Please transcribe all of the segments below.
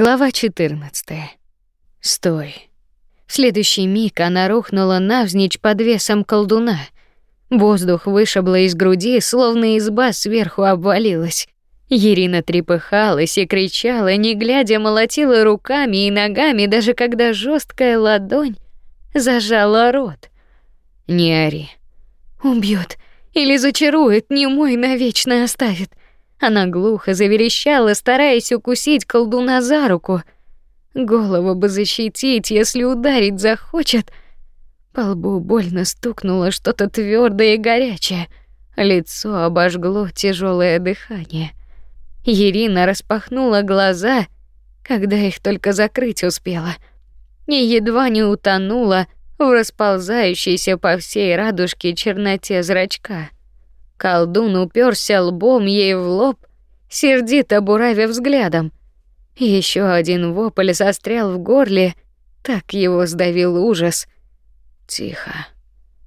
Глава 14. Стой. В следующий миг она рухнула навзничь под весом колдуна. Воздух вышибло из груди, словно изба сверху обвалилась. Ирина трепыхалась и кричала, не глядя, молотила руками и ногами, даже когда жесткая ладонь зажала рот. Не ори. Убьет или зачарует, не мой навечно оставит. Она глухо заверещала, стараясь укусить колдуна за руку. Голову бы защитить, если ударить захочет. По лбу больно стукнуло что-то твердое и горячее. Лицо обожгло тяжелое дыхание. Ирина распахнула глаза, когда их только закрыть успела, и едва не утонула в расползающейся по всей радужке черноте зрачка. Колдун уперся лбом ей в лоб, сердито буравя взглядом. Еще один вопль застрял в горле, так его сдавил ужас. Тихо.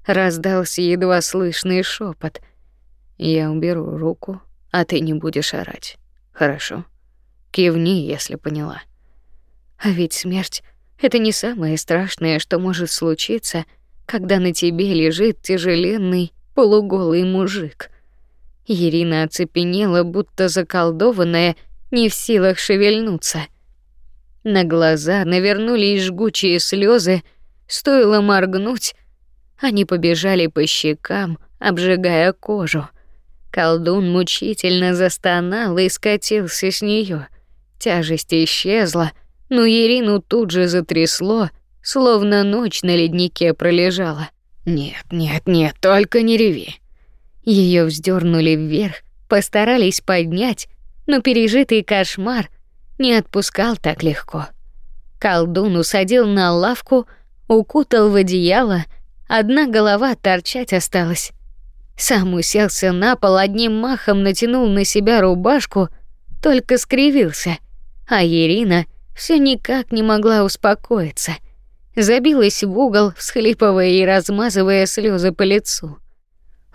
Раздался едва слышный шепот. Я уберу руку, а ты не будешь орать. Хорошо? Кивни, если поняла. А ведь смерть это не самое страшное, что может случиться, когда на тебе лежит тяжеленный полуголый мужик. Ирина оцепенела, будто заколдованная, не в силах шевельнуться. На глаза навернулись жгучие слезы, стоило моргнуть, они побежали по щекам, обжигая кожу. Колдун мучительно застонал и скатился с нее. Тяжесть исчезла, но Ирину тут же затрясло, словно ночь на леднике пролежала. Нет, нет, нет, только не реви. Ее вздернули вверх, постарались поднять, но пережитый кошмар не отпускал так легко. Колдун усадил на лавку, укутал в одеяло, одна голова торчать осталась. Сам уселся на пол, одним махом натянул на себя рубашку, только скривился, а Ирина все никак не могла успокоиться — забилась в угол, всхлипывая и размазывая слезы по лицу.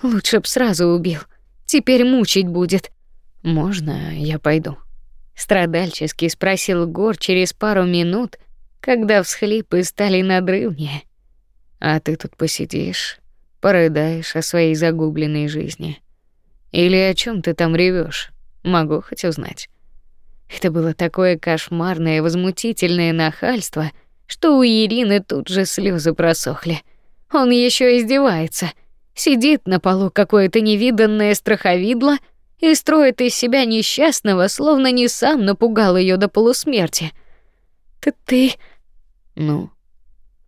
Лучше б сразу убил. Теперь мучить будет. Можно я пойду? Страдальчески спросил Гор через пару минут, когда всхлипы стали надрывнее. А ты тут посидишь, порыдаешь о своей загубленной жизни. Или о чем ты там ревешь? Могу хоть узнать. Это было такое кошмарное, возмутительное нахальство — что у Ирины тут же слезы просохли. Он еще издевается. Сидит на полу какое-то невиданное страховидло и строит из себя несчастного, словно не сам напугал ее до полусмерти. Ты ты ну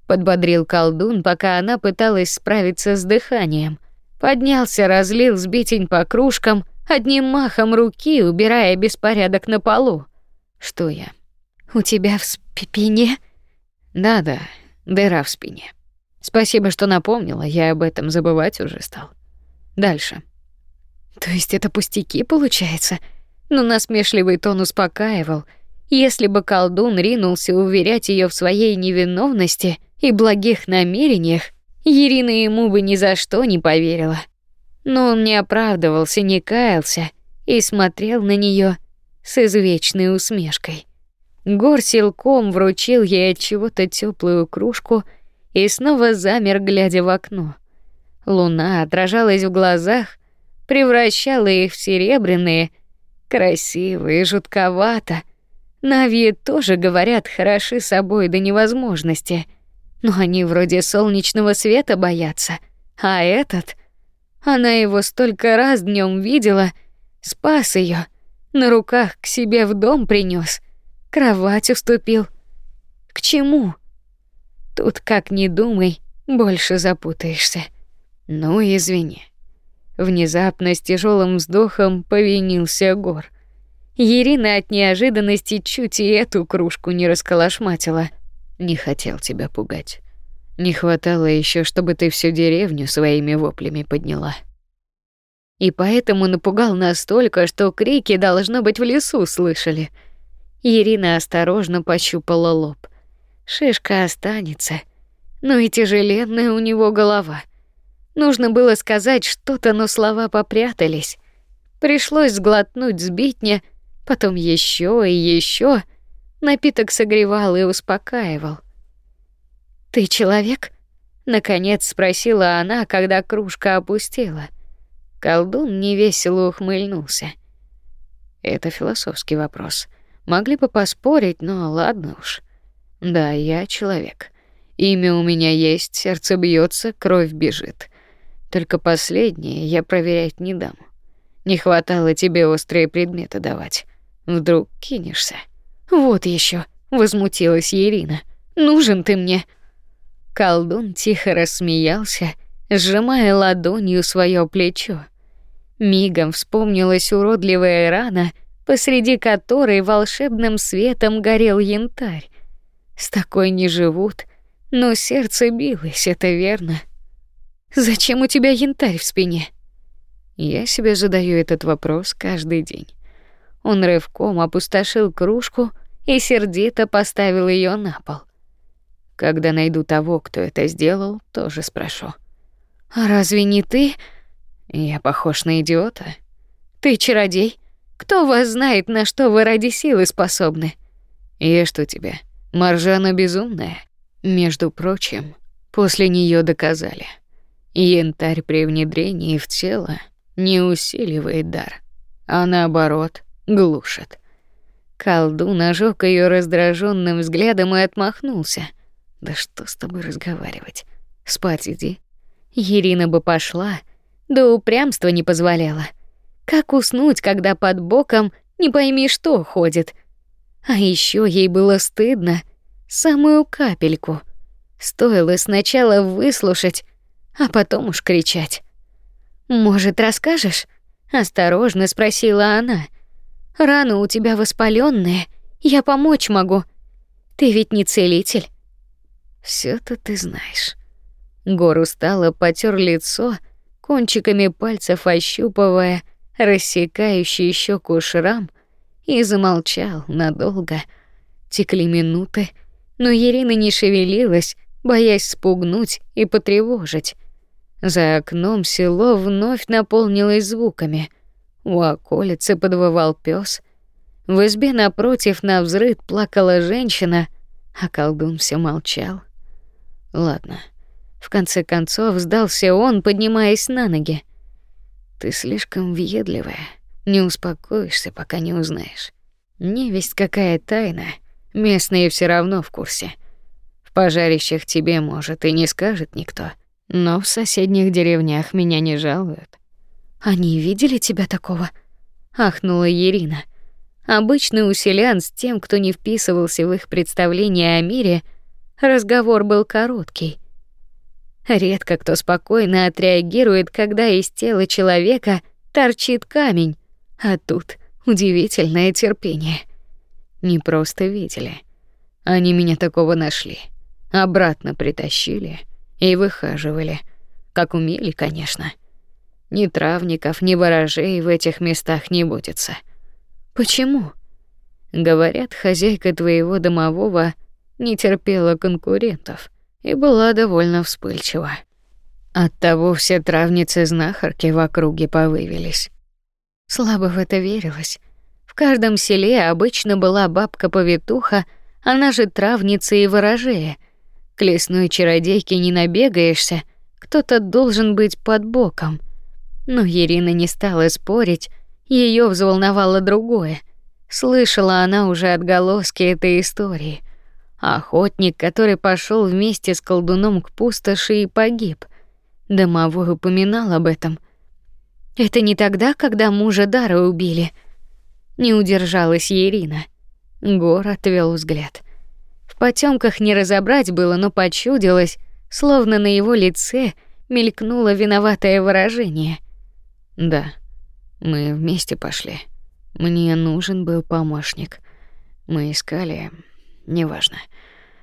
подбодрил колдун, пока она пыталась справиться с дыханием. Поднялся, разлил сбитень по кружкам, одним махом руки убирая беспорядок на полу. Что я? У тебя в спине да-да, дыра в спине. Спасибо, что напомнила, я об этом забывать уже стал. Дальше. То есть это пустяки получается? Но насмешливый тон успокаивал. Если бы колдун ринулся уверять ее в своей невиновности и благих намерениях, Ирина ему бы ни за что не поверила. Но он не оправдывался, не каялся и смотрел на нее с извечной усмешкой. Гор силком вручил ей от чего-то теплую кружку и снова замер, глядя в окно. Луна отражалась в глазах, превращала их в серебряные, красивые, жутковато. Нави тоже говорят хороши собой до невозможности, но они вроде солнечного света боятся, а этот, она его столько раз днем видела, спас ее, на руках к себе в дом принес кровать уступил. К чему? Тут как ни думай, больше запутаешься. Ну, извини. Внезапно с тяжелым вздохом повинился Гор. Ирина от неожиданности чуть и эту кружку не расколошматила. Не хотел тебя пугать. Не хватало еще, чтобы ты всю деревню своими воплями подняла. И поэтому напугал настолько, что крики должно быть в лесу слышали — Ирина осторожно пощупала лоб. Шишка останется, но и тяжеленная у него голова. Нужно было сказать что-то, но слова попрятались. Пришлось сглотнуть сбитня, потом еще и еще, Напиток согревал и успокаивал. Ты человек? наконец спросила она, когда кружка опустела. Колдун невесело ухмыльнулся. Это философский вопрос. Могли бы поспорить, но ладно уж. Да, я человек. Имя у меня есть, сердце бьется, кровь бежит. Только последнее я проверять не дам. Не хватало тебе острые предметы давать. Вдруг кинешься. Вот еще, возмутилась Ирина. Нужен ты мне. Колдун тихо рассмеялся, сжимая ладонью свое плечо. Мигом вспомнилась уродливая рана, посреди которой волшебным светом горел янтарь. С такой не живут, но сердце билось, это верно. Зачем у тебя янтарь в спине? Я себе задаю этот вопрос каждый день. Он рывком опустошил кружку и сердито поставил ее на пол. Когда найду того, кто это сделал, тоже спрошу. А разве не ты? Я похож на идиота. Ты чародей? Кто вас знает, на что вы ради силы способны? Я что тебе, Маржана безумная? Между прочим, после нее доказали. Янтарь при внедрении в тело не усиливает дар, а наоборот, глушит. Колдун ожег ее раздраженным взглядом и отмахнулся. Да что с тобой разговаривать? Спать иди. Ирина бы пошла, да упрямство не позволяло. Как уснуть, когда под боком не пойми что ходит? А еще ей было стыдно, самую капельку. Стоило сначала выслушать, а потом уж кричать. Может, расскажешь? осторожно спросила она. Раны у тебя воспаленные, я помочь могу. Ты ведь не целитель. все то ты знаешь. Гор устало потер лицо, кончиками пальцев ощупывая рассекающий щеку шрам, и замолчал надолго. Текли минуты, но Ирина не шевелилась, боясь спугнуть и потревожить. За окном село вновь наполнилось звуками. У околицы подвывал пес. В избе напротив на взрыв плакала женщина, а колдун все молчал. Ладно. В конце концов сдался он, поднимаясь на ноги. Ты слишком въедливая. Не успокоишься, пока не узнаешь. Невесть какая тайна. Местные все равно в курсе. В пожарищах тебе, может, и не скажет никто. Но в соседних деревнях меня не жалуют. Они видели тебя такого? ахнула Ирина. Обычно у селян с тем, кто не вписывался в их представление о мире, разговор был короткий. Редко кто спокойно отреагирует, когда из тела человека торчит камень, а тут удивительное терпение. Не просто видели. Они меня такого нашли, обратно притащили и выхаживали, как умели, конечно. Ни травников, ни ворожей в этих местах не водится. Почему? Говорят, хозяйка твоего домового не терпела конкурентов и была довольно вспыльчива. Оттого все травницы-знахарки в округе повывелись. Слабо в это верилось. В каждом селе обычно была бабка-повитуха, она же травница и ворожея — к лесной чародейке не набегаешься, кто-то должен быть под боком. Но Ирина не стала спорить, ее взволновало другое. Слышала она уже отголоски этой истории. Охотник, который пошел вместе с колдуном к пустоши и погиб. Домовой упоминал об этом. Это не тогда, когда мужа Дара убили. Не удержалась Ирина. Гор отвел взгляд потемках не разобрать было, но почудилось, словно на его лице мелькнуло виноватое выражение. Да, мы вместе пошли. Мне нужен был помощник. Мы искали, неважно.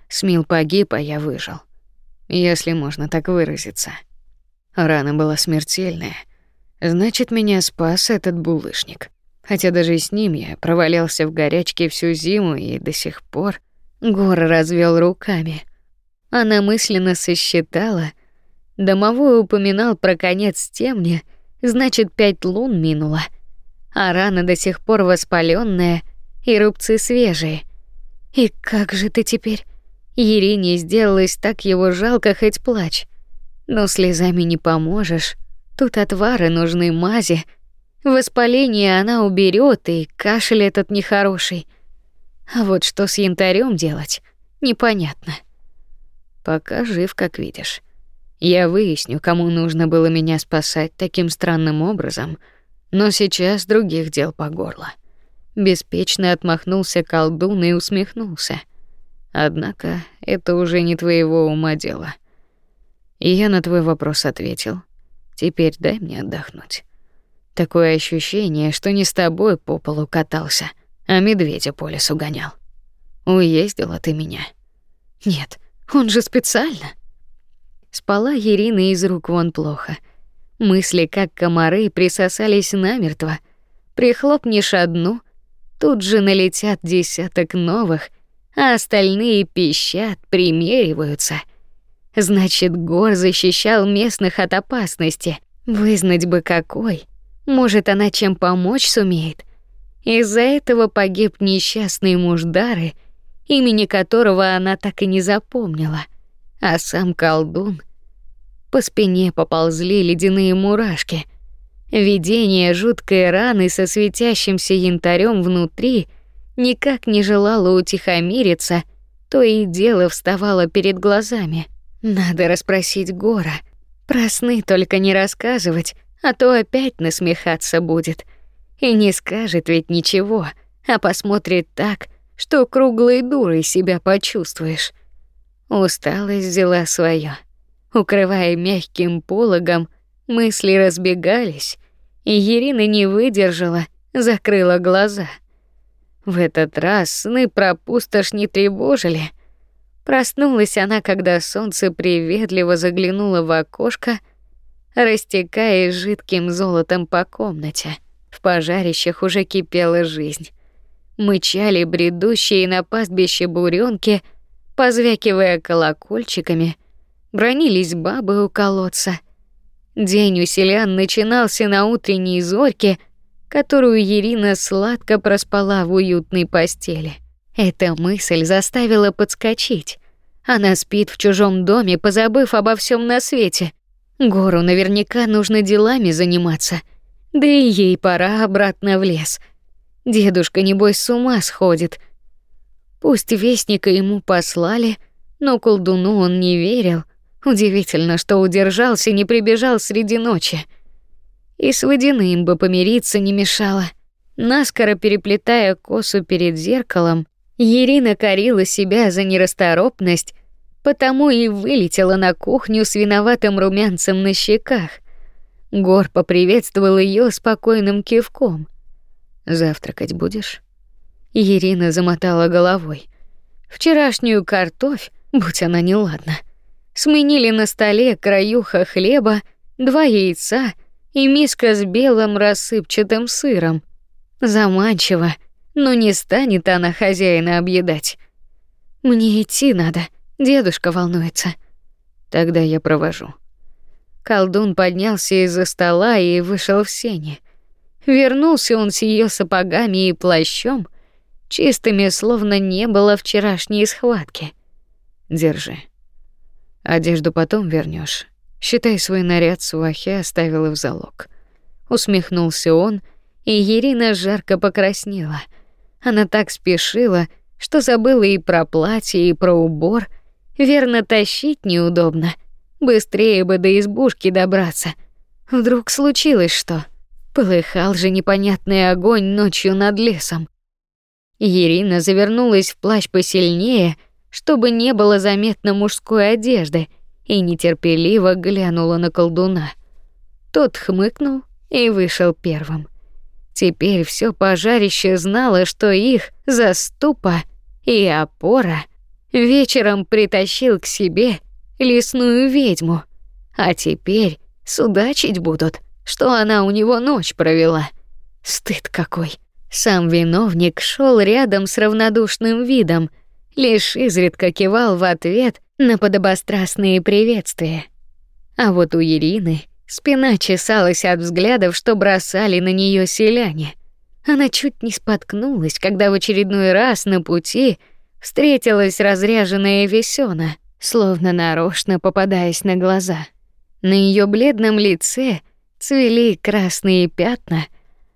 Смил погиб, а я выжил. Если можно так выразиться. Рана была смертельная. Значит, меня спас этот булыжник. Хотя даже с ним я провалялся в горячке всю зиму и до сих пор Гор развел руками. Она мысленно сосчитала. Домовой упоминал про конец темни, значит, пять лун минуло. А рана до сих пор воспаленная, и рубцы свежие. И как же ты теперь? Ирине сделалось так его жалко, хоть плачь. Но слезами не поможешь. Тут отвары нужны, мази. Воспаление она уберет, и кашель этот нехороший. А вот что с янтарем делать, непонятно. Пока жив, как видишь. Я выясню, кому нужно было меня спасать таким странным образом, но сейчас других дел по горло. Беспечно отмахнулся колдун и усмехнулся. Однако это уже не твоего ума дело. И я на твой вопрос ответил. Теперь дай мне отдохнуть. Такое ощущение, что не с тобой по полу катался, а медведя по лесу гонял. Уездила ты меня. Нет, он же специально. Спала Ирина из рук вон плохо. Мысли, как комары, присосались намертво. Прихлопнешь одну, тут же налетят десяток новых, а остальные пищат, примериваются. Значит, Гор защищал местных от опасности. Вызнать бы какой. Может, она чем помочь сумеет. Из-за этого погиб несчастный муж Дары, имени которого она так и не запомнила. А сам колдун по спине поползли ледяные мурашки. Видение жуткой раны со светящимся янтарем внутри никак не желало утихомириться, то и дело вставало перед глазами. Надо расспросить Гора. Про сны только не рассказывать, а то опять насмехаться будет. И не скажет ведь ничего, а посмотрит так, что круглой дурой себя почувствуешь. Усталость взяла своё. Укрывая мягким пологом, мысли разбегались, и Ирина не выдержала, закрыла глаза. В этот раз сны про пустошь не тревожили. Проснулась она, когда солнце приветливо заглянуло в окошко, растекаясь жидким золотом по комнате. В пожарищах уже кипела жизнь. Мычали бредущие на пастбище буренки, позвякивая колокольчиками, бронились бабы у колодца. День у селян начинался на утренней зорьке, которую Ирина сладко проспала в уютной постели. Эта мысль заставила подскочить. Она спит в чужом доме, позабыв обо всем на свете. Гору наверняка нужно делами заниматься. Да и ей пора обратно в лес. Дедушка небось с ума сходит. Пусть вестника ему послали, но колдуну он не верил. Удивительно, что удержался, не прибежал среди ночи. И с водяным бы помириться не мешало. Наскоро переплетая косу перед зеркалом, Ирина корила себя за нерасторопность, потому и вылетела на кухню с виноватым румянцем на щеках. Гор поприветствовал ее спокойным кивком. Завтракать будешь? Ирина замотала головой. Вчерашнюю картофь, будь она неладна, сменили на столе краюха хлеба, два яйца и миска с белым рассыпчатым сыром. Заманчиво, но не станет она хозяина объедать. Мне идти надо, дедушка волнуется. Тогда я провожу. Колдун поднялся из-за стола и вышел в сени. Вернулся он с ее сапогами и плащом, чистыми, словно не было вчерашней схватки. Держи. Одежду потом вернешь. Считай свой наряд свахи оставила в залог. Усмехнулся он, и Ирина жарко покраснела. Она так спешила, что забыла и про платье, и про убор. Верно, тащить неудобно. Быстрее бы до избушки добраться. Вдруг случилось что? Полыхал же непонятный огонь ночью над лесом. Ирина завернулась в плащ посильнее, чтобы не было заметно мужской одежды, и нетерпеливо глянула на колдуна. Тот хмыкнул и вышел первым. Теперь все пожарище знало, что их заступа и опора вечером притащил к себе лесную ведьму, а теперь судачить будут, что она у него ночь провела. Стыд какой. Сам виновник шел рядом с равнодушным видом, лишь изредка кивал в ответ на подобострастные приветствия. А вот у Ирины спина чесалась от взглядов, что бросали на нее селяне. Она чуть не споткнулась, когда в очередной раз на пути встретилась разряженная Весёна, словно нарочно попадаясь на глаза. На ее бледном лице цвели красные пятна,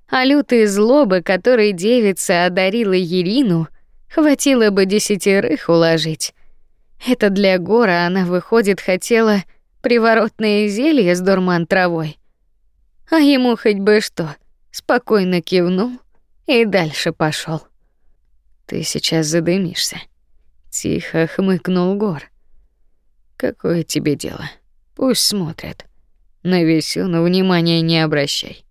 а лютой злобы, которой девица одарила Ирину, хватило бы десятерых уложить. Это для Гора она выходит хотела приворотное зелье с дурман травой. А ему хоть бы что, спокойно кивнул и дальше пошел. Ты сейчас задымишься, тихо хмыкнул Гор. Какое тебе дело? Пусть смотрят. На Весёну внимания не обращай.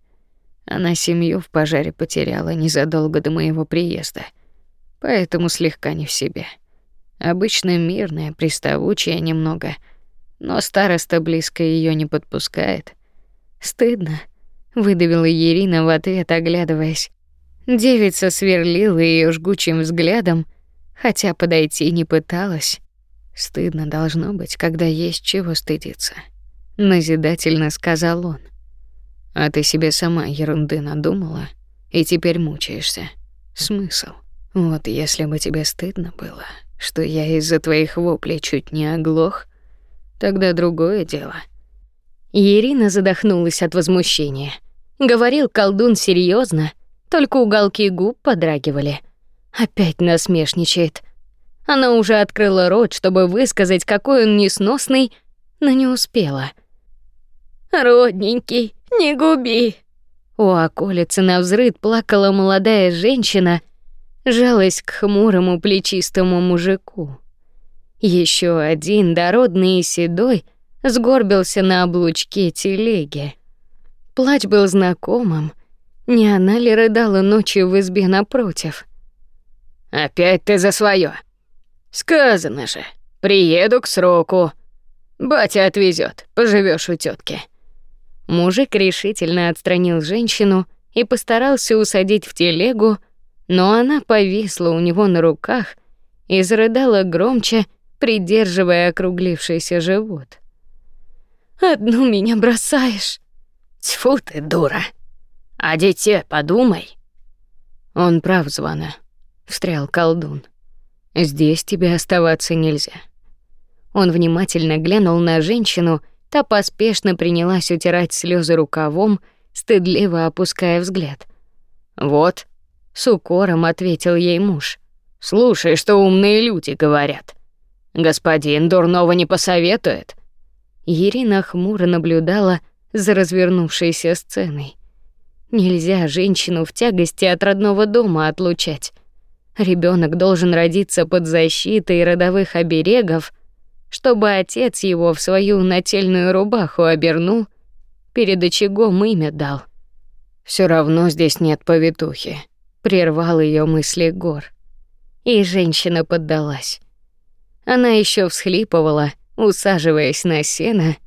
Она семью в пожаре потеряла незадолго до моего приезда, поэтому слегка не в себе. Обычно мирная, приставучая немного, но староста близко ее не подпускает. Стыдно, выдавила Ирина в ответ, оглядываясь. Девица сверлила ее жгучим взглядом, хотя подойти не пыталась. Стыдно должно быть, когда есть чего стыдиться, назидательно сказал он. А ты себе сама ерунды надумала и теперь мучаешься. Смысл? Вот если бы тебе стыдно было, что я из-за твоих воплей чуть не оглох, тогда другое дело. Ирина задохнулась от возмущения. Говорил колдун серьезно, только уголки губ подрагивали. Опять насмешничает. Она уже открыла рот, чтобы высказать, какой он несносный, но не успела. Родненький, не губи. У околицы на взрыд плакала молодая женщина, жалась к хмурому плечистому мужику. Еще один дородный и седой сгорбился на облучке телеги. Плач был знакомым. Не она ли рыдала ночью в избе напротив? Опять ты за свое. Сказано же, приеду к сроку. Батя отвезет, поживешь у тетки. Мужик решительно отстранил женщину и постарался усадить в телегу, но она повисла у него на руках и зарыдала громче, придерживая округлившийся живот. Одну меня бросаешь. Тьфу ты, дура. А дитя подумай. Он прав, Звана, встрял колдун. Здесь тебе оставаться нельзя. Он внимательно глянул на женщину, та поспешно принялась утирать слезы рукавом, стыдливо опуская взгляд. Вот, с укором ответил ей муж. Слушай, что умные люди говорят. Господин дурного не посоветует. Ирина хмуро наблюдала за развернувшейся сценой. Нельзя женщину в тягости от родного дома отлучать. Ребенок должен родиться под защитой родовых оберегов, чтобы отец его в свою нательную рубаху обернул, перед очагом имя дал. Все равно здесь нет повитухи, прервал ее мысли Гор. И женщина поддалась. Она еще всхлипывала, усаживаясь на сено,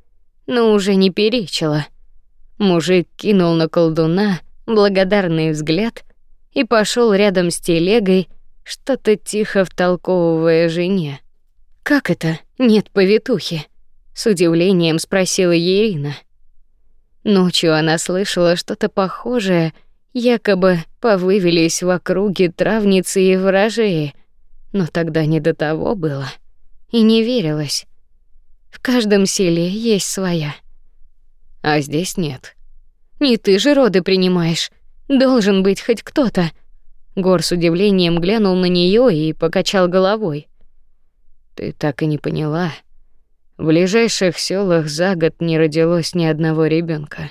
но уже не перечила. Мужик кинул на колдуна благодарный взгляд и пошел рядом с телегой, что-то тихо втолковывая жене. Как это? Нет повитухи? С удивлением спросила Ирина. Ночью она слышала что-то похожее, якобы повывелись в округе травницы и ворожеи, но тогда не до того было и не верилось. В каждом селе есть своя. А здесь нет. Не ты же роды принимаешь. Должен быть хоть кто-то. Гор с удивлением глянул на нее и покачал головой. Ты так и не поняла. В ближайших селах за год не родилось ни одного ребенка.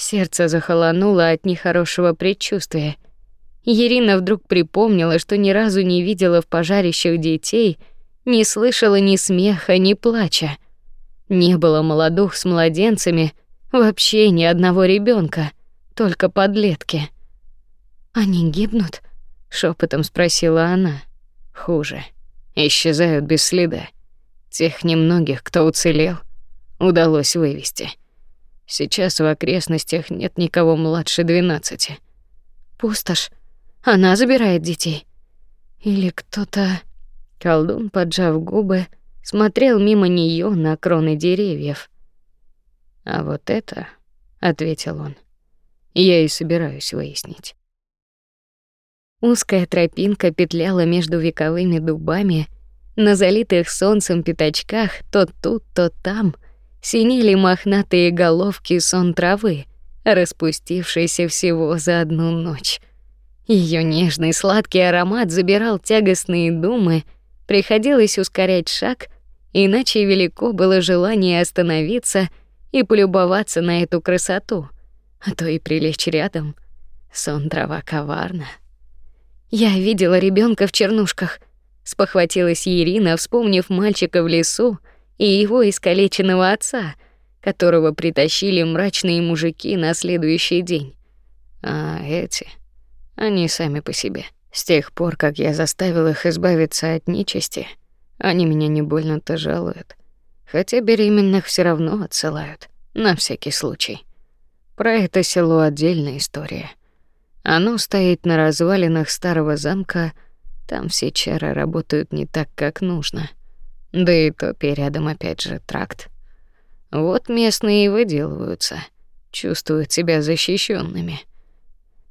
Сердце захолонуло от нехорошего предчувствия. Ирина вдруг припомнила, что ни разу не видела в пожарищах детей, не слышала ни смеха, ни плача. Не было молодых с младенцами, вообще ни одного ребенка, только подлетки. Они гибнут? шепотом спросила она. Хуже. Исчезают без следа. Тех немногих, кто уцелел, удалось вывести. Сейчас в окрестностях нет никого младше двенадцати. Пустошь. Она забирает детей. Или кто-то Колдун, поджав губы, смотрел мимо нее на кроны деревьев. А вот это, ответил он. Я и собираюсь выяснить. Узкая тропинка петляла между вековыми дубами, на залитых солнцем пятачках то тут, то там синели мохнатые головки сон травы, распустившейся всего за одну ночь. Ее нежный сладкий аромат забирал тягостные думы, приходилось ускорять шаг, иначе велико было желание остановиться и полюбоваться на эту красоту, а то и прилечь рядом. Сон трава коварна. Я видела ребенка в чернушках, спохватилась Ирина, вспомнив мальчика в лесу и его искалеченного отца, которого притащили мрачные мужики на следующий день. А эти, они сами по себе. С тех пор, как я заставил их избавиться от нечисти, они меня не больно-то жалуют. Хотя беременных все равно отсылают, на всякий случай. Про это село отдельная история. Оно стоит на развалинах старого замка, там все чары работают не так, как нужно. Да и то рядом опять же тракт. Вот местные и выделываются, чувствуют себя защищенными.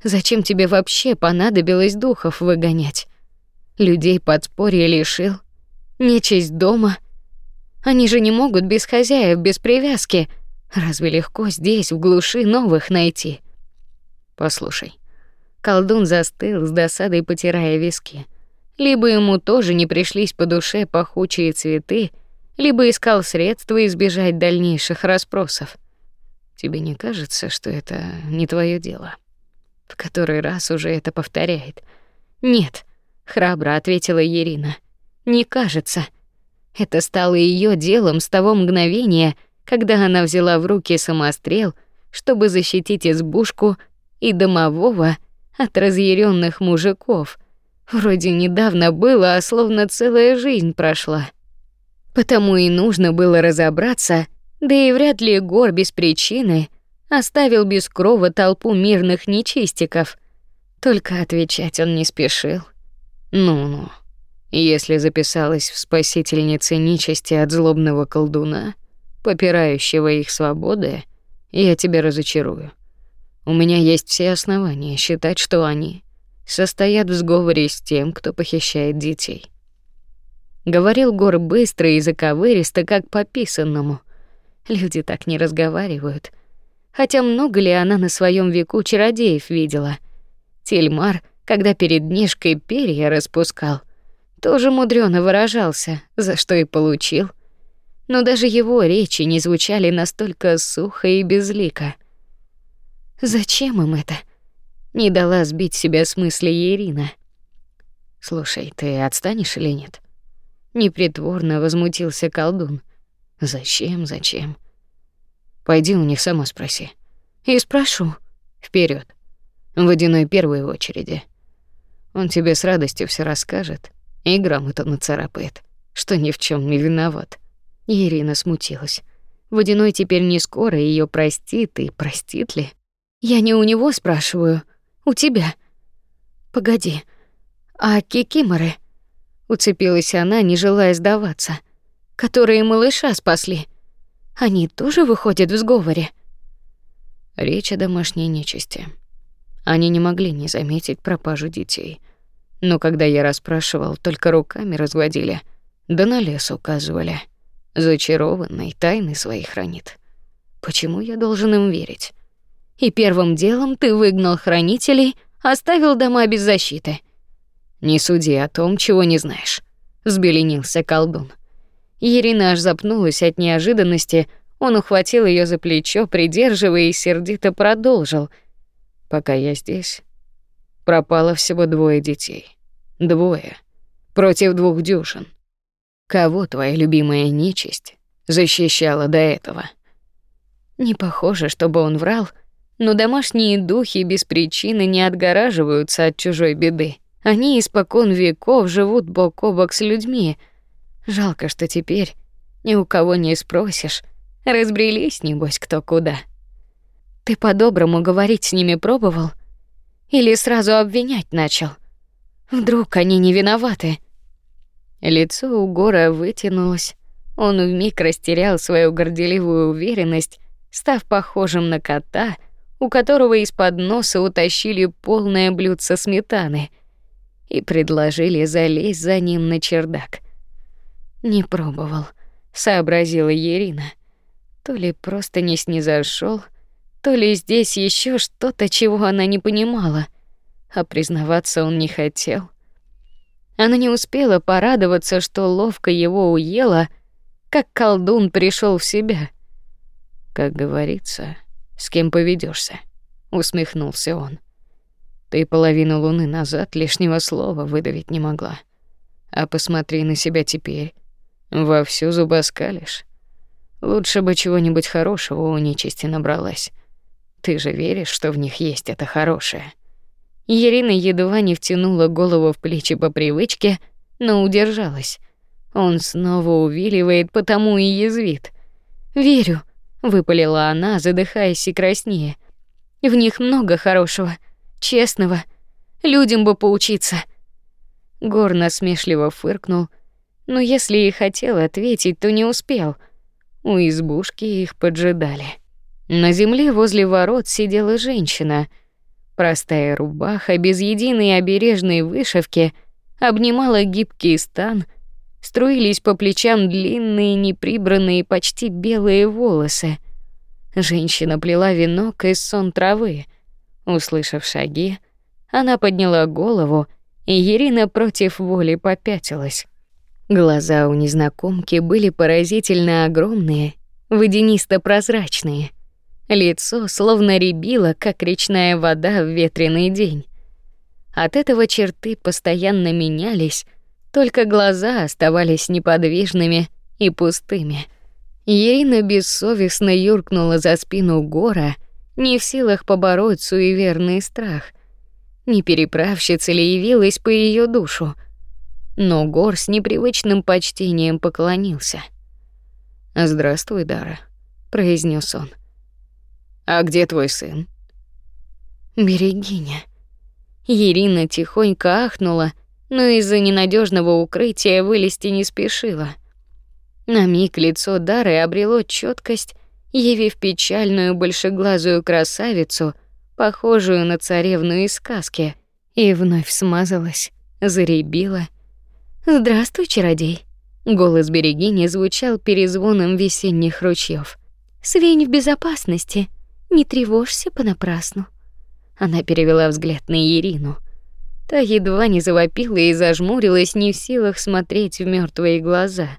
Зачем тебе вообще понадобилось духов выгонять? Людей подспорье лишил, нечисть дома. Они же не могут без хозяев, без привязки. Разве легко здесь, в глуши, новых найти? Послушай, Колдун застыл с досадой, потирая виски. Либо ему тоже не пришлись по душе пахучие цветы, либо искал средства избежать дальнейших расспросов. Тебе не кажется, что это не твое дело? В который раз уже это повторяет. Нет, храбро ответила Ирина. Не кажется. Это стало ее делом с того мгновения, когда она взяла в руки самострел, чтобы защитить избушку и домового от разъяренных мужиков. Вроде недавно было, а словно целая жизнь прошла. Потому и нужно было разобраться, да и вряд ли Гор без причины оставил без крова толпу мирных нечистиков. Только отвечать он не спешил. Ну-ну. Если записалась в спасительнице нечисти от злобного колдуна, попирающего их свободы, я тебя разочарую. У меня есть все основания считать, что они состоят в сговоре с тем, кто похищает детей. Говорил Гор быстро и заковыристо, как по писанному. Люди так не разговаривают. Хотя много ли она на своем веку чародеев видела? Тельмар, когда перед Нишкой перья распускал, тоже мудрёно выражался, за что и получил. Но даже его речи не звучали настолько сухо и безлико. Зачем им это? Не дала сбить себя с мысли Ирина. Слушай, ты отстанешь или нет? Непритворно возмутился колдун. Зачем, зачем? Пойди у них сама спроси. И спрошу. Вперед. Водяной первой в очереди. Он тебе с радостью все расскажет и грамоту нацарапает, что ни в чем не виноват. Ирина смутилась. Водяной теперь не скоро ее простит и простит ли? Я не у него спрашиваю, у тебя. Погоди. А кикиморы? Уцепилась она, не желая сдаваться. Которые малыша спасли. Они тоже выходят в сговоре. Речь о домашней нечисти. Они не могли не заметить пропажу детей. Но когда я расспрашивал, только руками разводили, да на лес указывали. Зачарованный тайны свои хранит. Почему я должен им верить? И первым делом ты выгнал хранителей, оставил дома без защиты. Не суди о том, чего не знаешь, взбеленился колдун. Ирина аж запнулась от неожиданности. Он ухватил ее за плечо, придерживая и сердито продолжил: "Пока я здесь, пропало всего двое детей. Двое против двух дюжин. Кого твоя любимая нечисть защищала до этого?" Не похоже, чтобы он врал, но домашние духи без причины не отгораживаются от чужой беды. Они испокон веков живут бок о бок с людьми. Жалко, что теперь ни у кого не спросишь. Разбрелись, небось, кто куда. Ты по-доброму говорить с ними пробовал? Или сразу обвинять начал? Вдруг они не виноваты? Лицо у Гора вытянулось. Он вмиг растерял свою горделивую уверенность, став похожим на кота — у которого из-под носа утащили полное блюдце сметаны. и предложили залезть за ним на чердак. Не пробовал, сообразила Ирина. То ли просто не снизошёл, то ли здесь еще что-то, чего она не понимала, а признаваться он не хотел. Она не успела порадоваться, что ловко его уела, как колдун пришел в себя. Как говорится, с кем поведешься, усмехнулся он. Ты половину луны назад лишнего слова выдавить не могла. А посмотри на себя теперь. Вовсю зубоскалишь. Лучше бы чего-нибудь хорошего у нечисти набралась. Ты же веришь, что в них есть это хорошее. Ирина едва не втянула голову в плечи по привычке, но удержалась. Он снова увиливает, потому и язвит. "Верю", выпалила она, задыхаясь и краснея. "В них много хорошего, честного. Людям бы поучиться". Гор насмешливо фыркнул, но если и хотел ответить, то не успел. У избушки их поджидали. На земле возле ворот сидела женщина — Простая рубаха без единой обережной вышивки обнимала гибкий стан, струились по плечам длинные, неприбранные, почти белые волосы. Женщина плела венок из сон травы. Услышав шаги, она подняла голову, и Ирина против воли попятилась. Глаза у незнакомки были поразительно огромные, водянисто-прозрачные — Лицо словно рябило, как речная вода в ветреный день. От этого черты постоянно менялись, только глаза оставались неподвижными и пустыми. Ирина бессовестно юркнула за спину Гора, не в силах побороть суеверный страх. Не переправщица ли явилась по ее душу? Но Гор с непривычным почтением поклонился. "Здравствуй, Дара", произнес он. А где твой сын? Берегиня. Ирина тихонько ахнула, но из-за ненадежного укрытия вылезти не спешила. На миг лицо Дары обрело четкость, явив печальную большеглазую красавицу, похожую на царевну из сказки, и вновь смазалась, заребила. "Здравствуй, чародей". Голос Берегини звучал перезвоном весенних ручьев. "Свень в безопасности. Не тревожься понапрасну. Она перевела взгляд на Ирину. Та едва не завопила и зажмурилась, не в силах смотреть в мертвые глаза.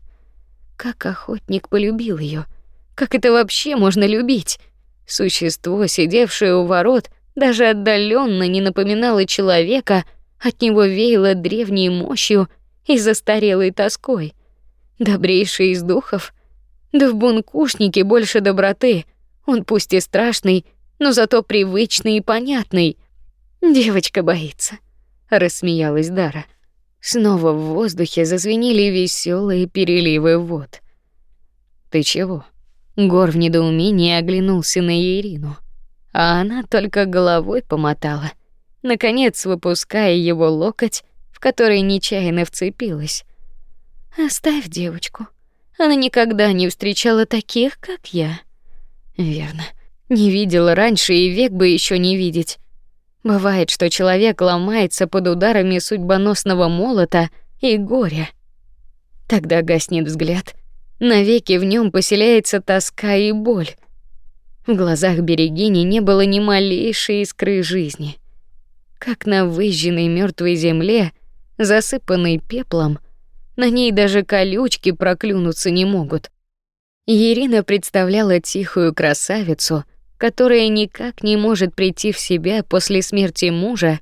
Как охотник полюбил ее, Как это вообще можно любить? Существо, сидевшее у ворот, даже отдаленно не напоминало человека, от него веяло древней мощью и застарелой тоской. Добрейший из духов, да в бункушнике больше доброты — он пусть и страшный, но зато привычный и понятный. Девочка боится, рассмеялась Дара. Снова в воздухе зазвенели веселые переливы вод. Ты чего? Гор в недоумении оглянулся на Ирину, а она только головой помотала, наконец выпуская его локоть, в который нечаянно вцепилась. Оставь девочку. Она никогда не встречала таких, как я. Верно. Не видела раньше и век бы еще не видеть. Бывает, что человек ломается под ударами судьбоносного молота и горя. Тогда гаснет взгляд, навеки в нем поселяется тоска и боль. В глазах Берегини не было ни малейшей искры жизни. Как на выжженной мертвой земле, засыпанной пеплом, на ней даже колючки проклюнуться не могут. Ирина представляла тихую красавицу, которая никак не может прийти в себя после смерти мужа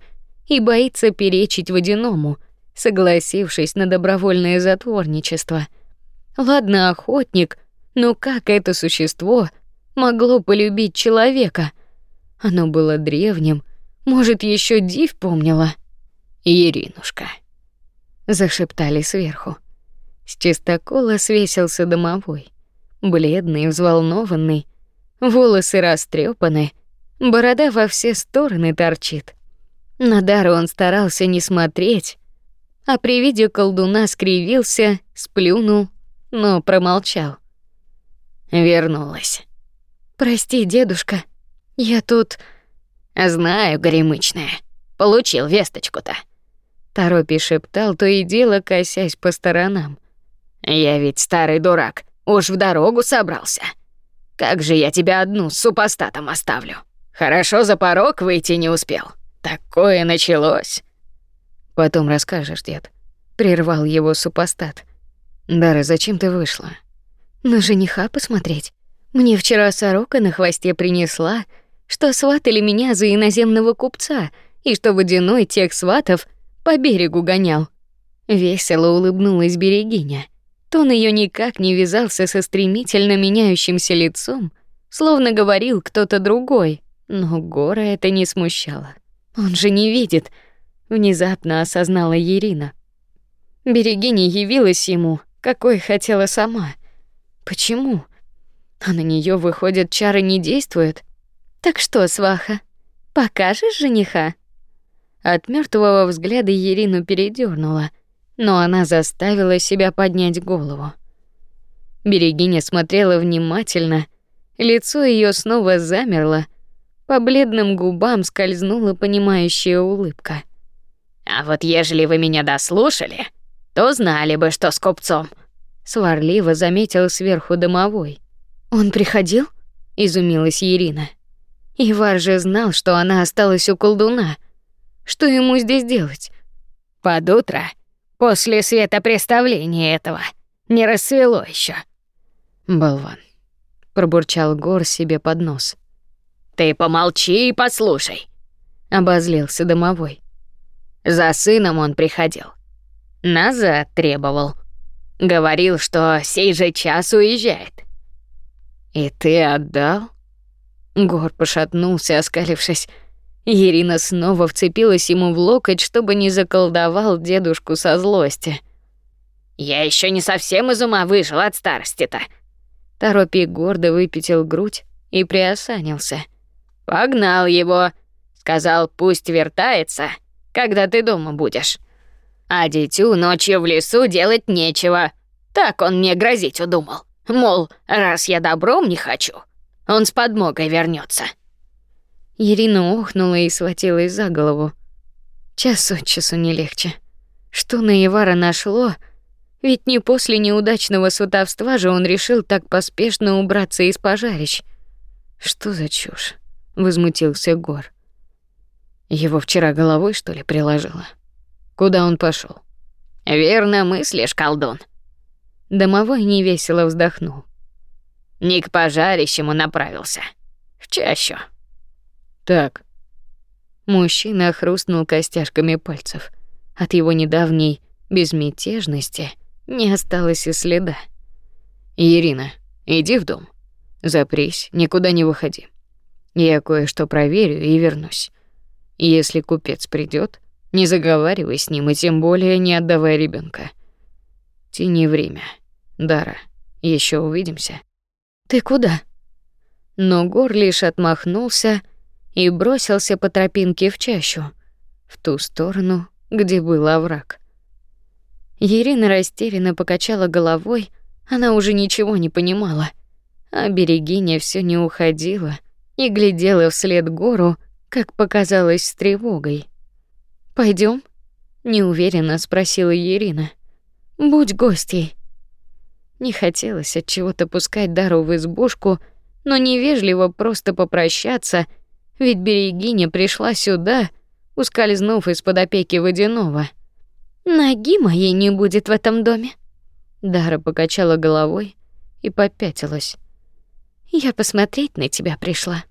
и боится перечить водяному, согласившись на добровольное затворничество. Ладно, охотник, но как это существо могло полюбить человека? Оно было древним, может, еще Див помнила. Иринушка, зашептали сверху. С чистокола свесился домовой бледный, взволнованный, волосы растрепаны, борода во все стороны торчит. На Дару он старался не смотреть, а при виде колдуна скривился, сплюнул, но промолчал. Вернулась. Прости, дедушка. Я тут знаю, горемычная. Получил весточку-то. Торопи шептал, то и дело косясь по сторонам. Я ведь старый дурак, уж в дорогу собрался. Как же я тебя одну с супостатом оставлю? Хорошо за порог выйти не успел. Такое началось. Потом расскажешь, дед. Прервал его супостат. Дара, зачем ты вышла? На жениха посмотреть. Мне вчера сорока на хвосте принесла, что сватали меня за иноземного купца, и что водяной тех сватов по берегу гонял. Весело улыбнулась Берегиня. Тон ее никак не вязался со стремительно меняющимся лицом, словно говорил кто-то другой, но Гора это не смущало. Он же не видит, внезапно осознала Ирина. Берегиня явилась ему, какой хотела сама. Почему? А на нее выходит, чары не действуют. Так что, сваха, покажешь жениха? От мертвого взгляда Ирину передернула, но она заставила себя поднять голову. Берегиня смотрела внимательно, лицо ее снова замерло, по бледным губам скользнула понимающая улыбка. А вот ежели вы меня дослушали, то знали бы, что с купцом. Сварливо заметил сверху домовой. Он приходил? изумилась Ирина. Ивар же знал, что она осталась у колдуна. Что ему здесь делать? Под утро, после светопреставления этого, не рассвело еще. Болван, пробурчал Гор себе под нос. Ты помолчи и послушай, обозлился домовой. За сыном он приходил. Назад требовал. Говорил, что сей же час уезжает. И ты отдал? Гор пошатнулся, оскалившись. Ирина снова вцепилась ему в локоть, чтобы не заколдовал дедушку со злости. Я еще не совсем из ума выжил от старости-то. Торопи гордо выпятил грудь и приосанился. Погнал его, сказал, пусть вертается, когда ты дома будешь. А дитю ночью в лесу делать нечего. Так он мне грозить удумал. Мол, раз я добром не хочу, он с подмогой вернется. Ирина охнула и схватилась за голову. Час от часу не легче. Что на Ивара нашло? Ведь не после неудачного сватовства же он решил так поспешно убраться из пожарищ. Что за чушь? возмутился Гор. Его вчера головой что ли приложило? Куда он пошел? Верно мыслишь, колдун. Домовой невесело вздохнул. Не к пожарищему направился. В чащу. Так. Мужчина хрустнул костяшками пальцев. От его недавней безмятежности не осталось и следа. Ирина, иди в дом. Запрись, никуда не выходи. Я кое-что проверю и вернусь. Если купец придет, не заговаривай с ним и тем более не отдавай ребенка. Тяни время. Дара, еще увидимся. Ты куда? Но Гор лишь отмахнулся и бросился по тропинке в чащу, в ту сторону, где был овраг. Ирина растерянно покачала головой, она уже ничего не понимала. А Берегиня все не уходила и глядела вслед Гору, как показалось, с тревогой. Пойдем? неуверенно спросила Ирина. Будь гостей. Не хотелось от чего-то пускать Дару в избушку, но невежливо просто попрощаться, ведь Берегиня пришла сюда, ускользнув из-под опеки водяного. Ноги моей не будет в этом доме. Дара покачала головой и попятилась. Я посмотреть на тебя пришла.